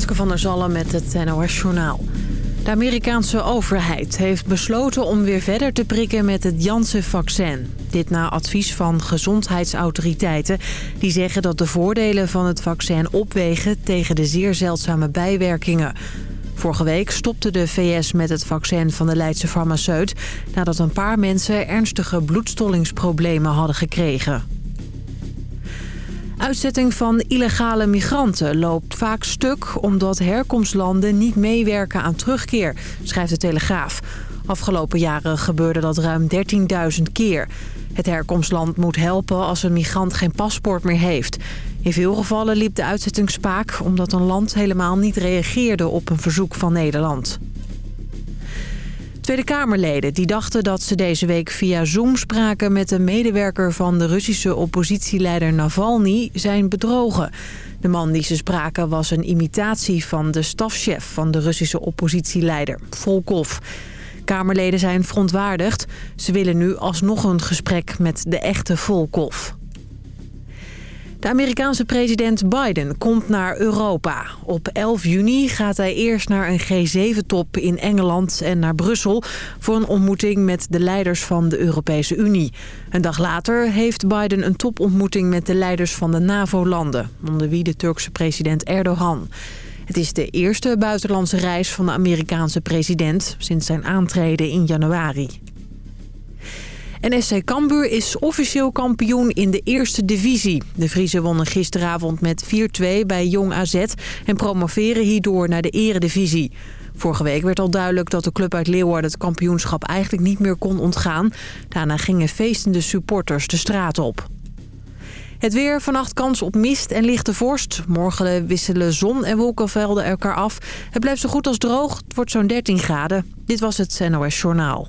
Renske van der Zallen met het NOS Journaal. De Amerikaanse overheid heeft besloten om weer verder te prikken met het Janssen-vaccin. Dit na advies van gezondheidsautoriteiten. Die zeggen dat de voordelen van het vaccin opwegen tegen de zeer zeldzame bijwerkingen. Vorige week stopte de VS met het vaccin van de Leidse farmaceut... nadat een paar mensen ernstige bloedstollingsproblemen hadden gekregen. Uitzetting van illegale migranten loopt vaak stuk... omdat herkomstlanden niet meewerken aan terugkeer, schrijft de Telegraaf. Afgelopen jaren gebeurde dat ruim 13.000 keer. Het herkomstland moet helpen als een migrant geen paspoort meer heeft. In veel gevallen liep de uitzetting spaak... omdat een land helemaal niet reageerde op een verzoek van Nederland. Tweede Kamerleden die dachten dat ze deze week via Zoom spraken... met een medewerker van de Russische oppositieleider Navalny zijn bedrogen. De man die ze spraken was een imitatie van de stafchef van de Russische oppositieleider, Volkov. Kamerleden zijn verontwaardigd. Ze willen nu alsnog een gesprek met de echte Volkov. De Amerikaanse president Biden komt naar Europa. Op 11 juni gaat hij eerst naar een G7-top in Engeland en naar Brussel... voor een ontmoeting met de leiders van de Europese Unie. Een dag later heeft Biden een topontmoeting met de leiders van de NAVO-landen... onder wie de Turkse president Erdogan. Het is de eerste buitenlandse reis van de Amerikaanse president... sinds zijn aantreden in januari. En SC Cambuur is officieel kampioen in de eerste divisie. De Vriezen wonnen gisteravond met 4-2 bij Jong AZ... en promoveren hierdoor naar de eredivisie. Vorige week werd al duidelijk dat de club uit Leeuwarden het kampioenschap eigenlijk niet meer kon ontgaan. Daarna gingen feestende supporters de straat op. Het weer, vannacht kans op mist en lichte vorst. Morgen wisselen zon en wolkenvelden elkaar af. Het blijft zo goed als droog. Het wordt zo'n 13 graden. Dit was het NOS Journaal.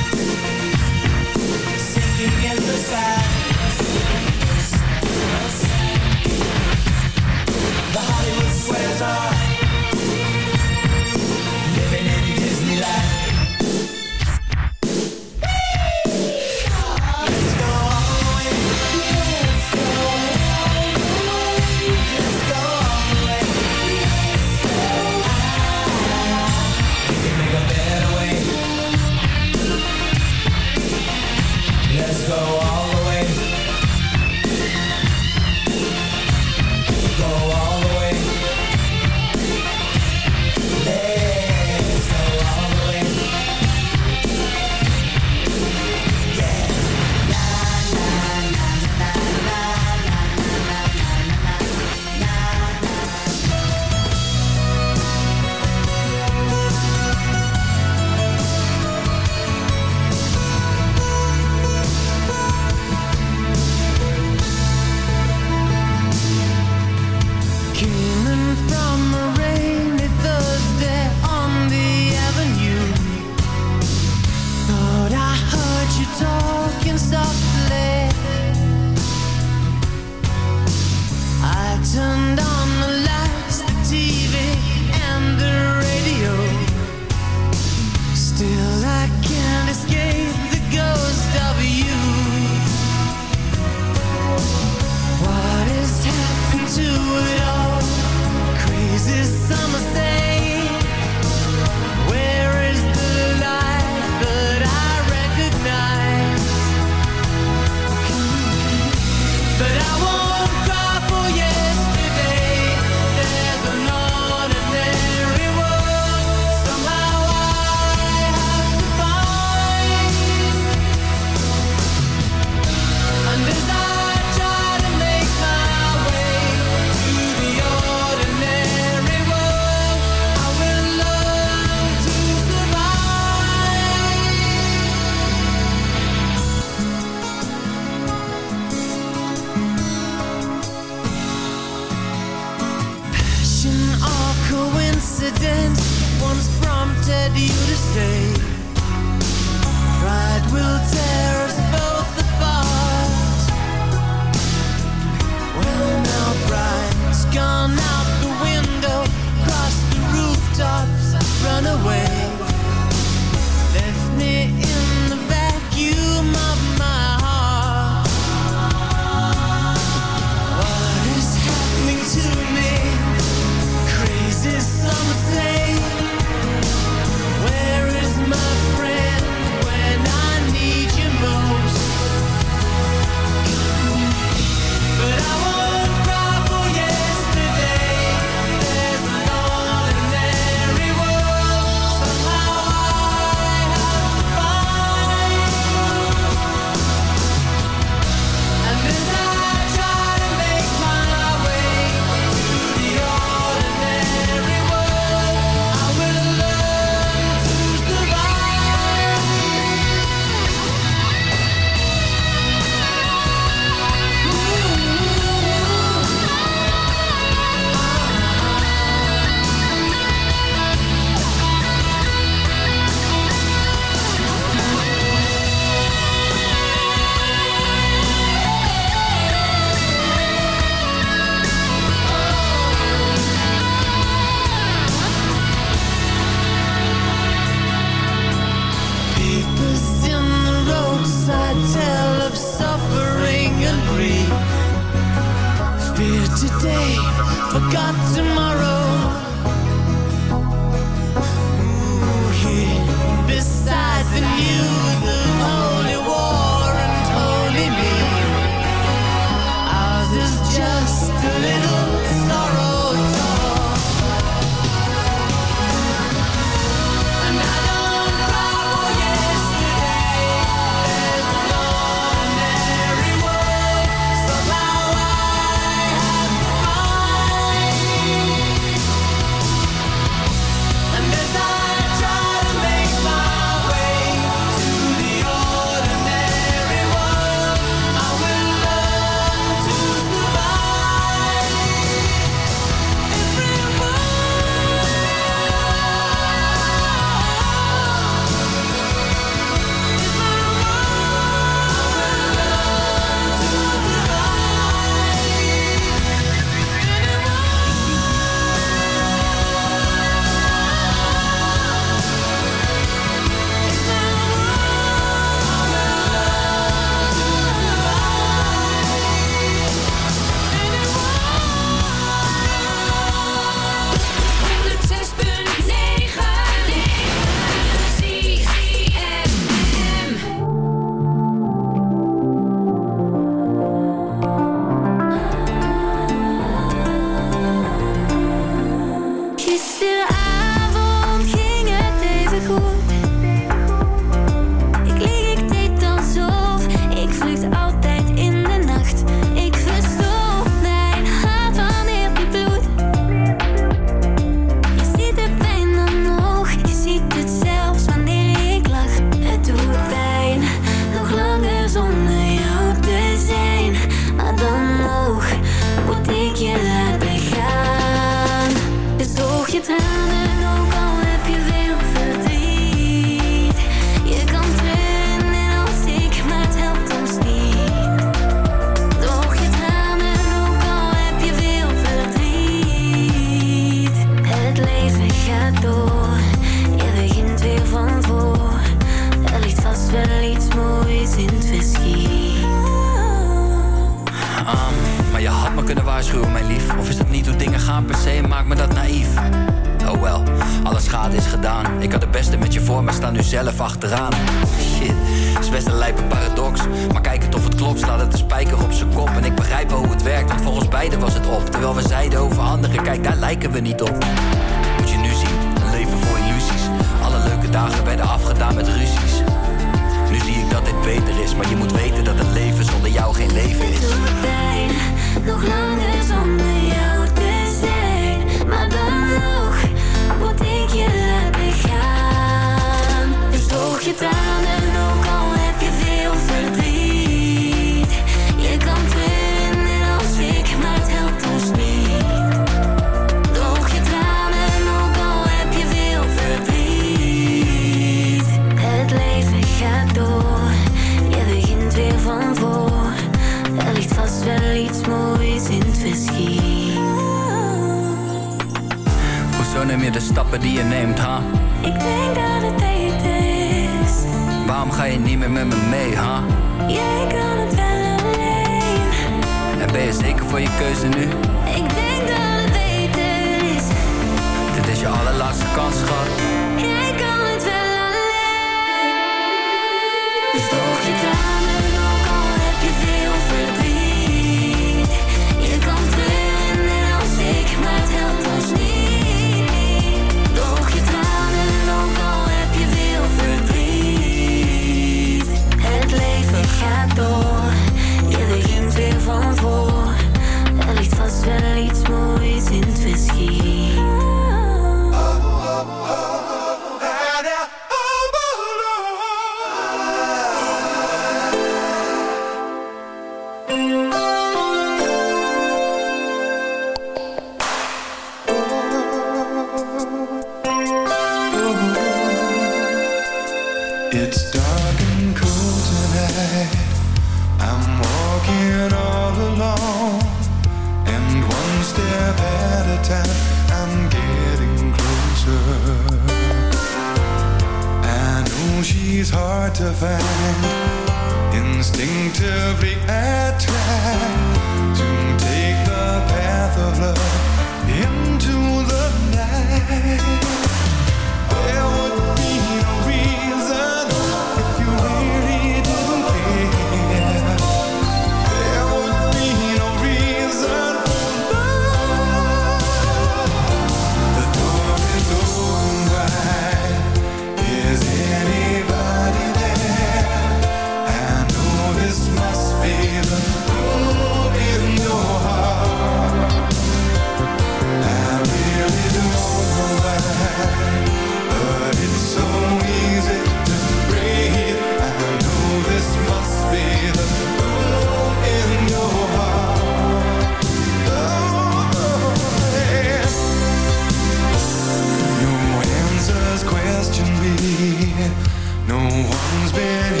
Been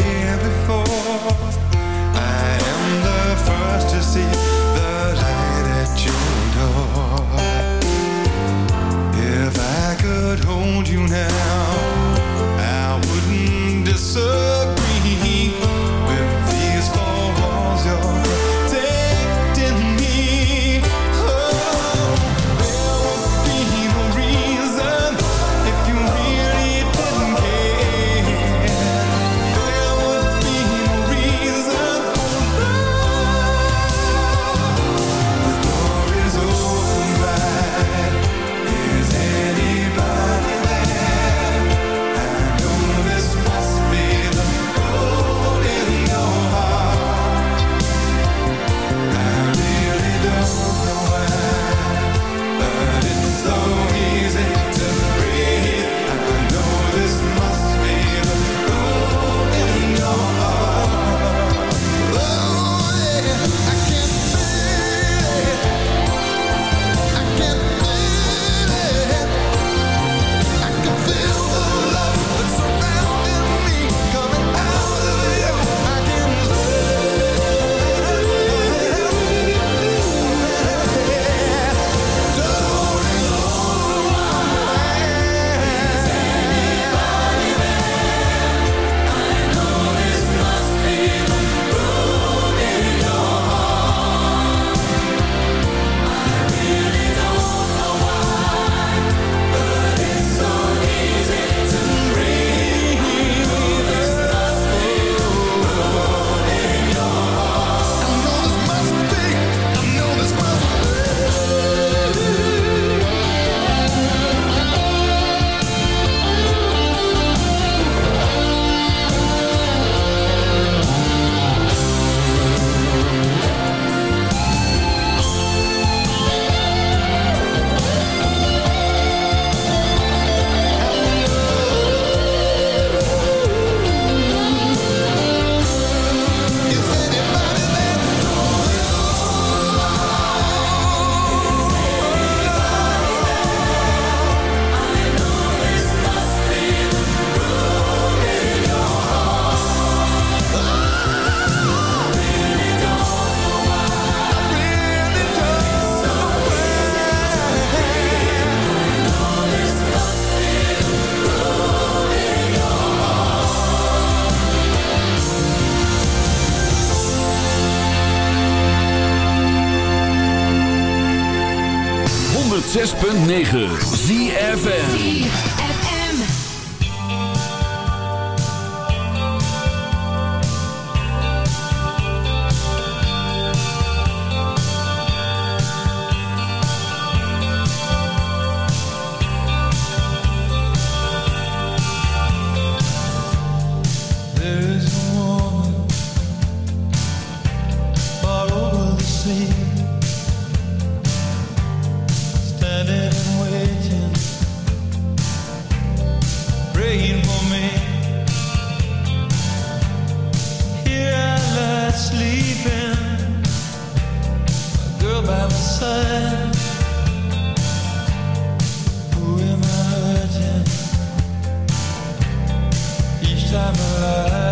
9. time alive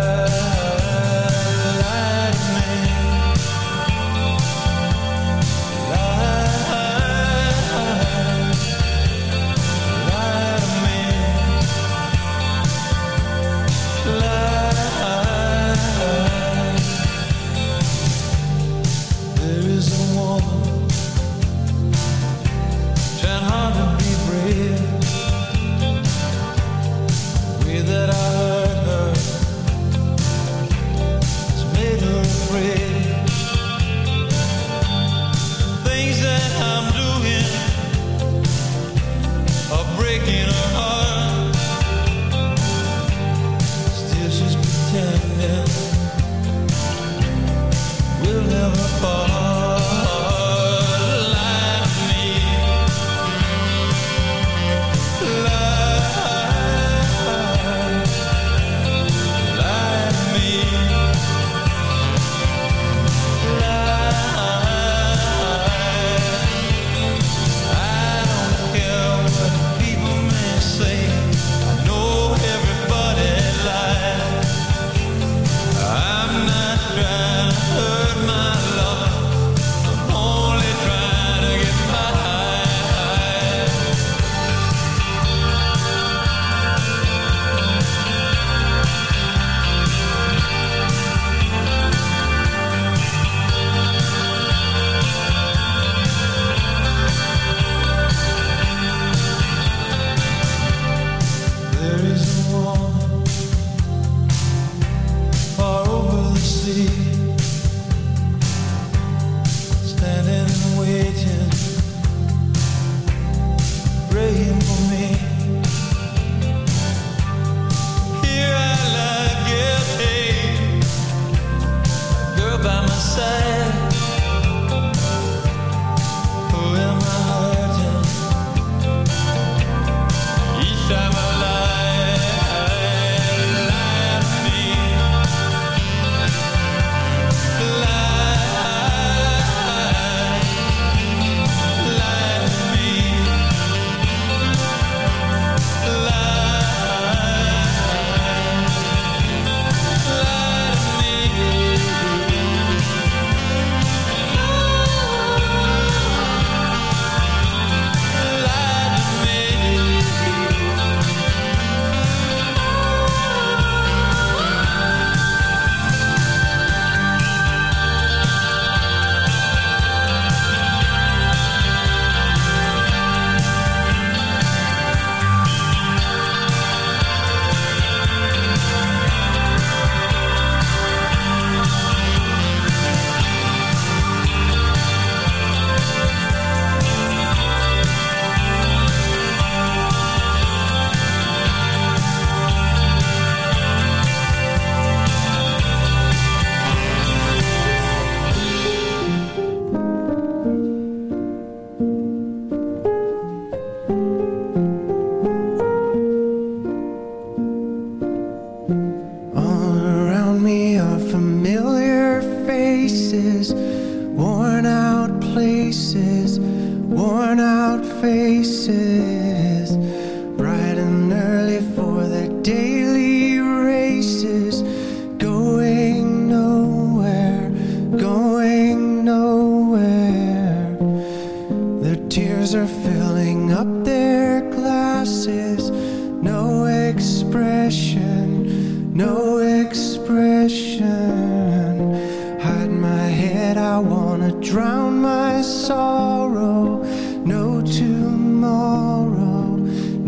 drown my sorrow. No tomorrow,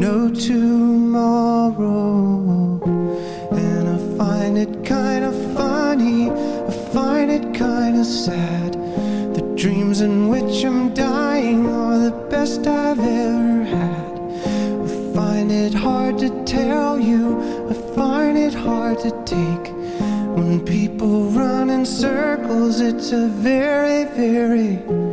no tomorrow. And I find it kind of funny, I find it kind of sad. The dreams in which I'm dying are the best I've ever had. I find it hard to tell you, I find it hard to take when people run in circles troubles, it's a very, very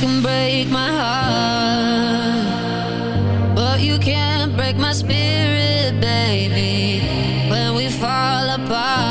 can break my heart, but you can't break my spirit, baby. When we fall apart.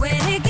When it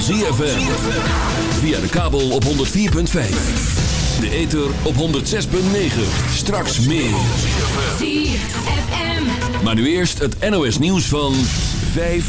ZFM. Via de kabel op 104.5. De ether op 106.9. Straks meer. ZFM. Maar nu eerst het NOS nieuws van 5.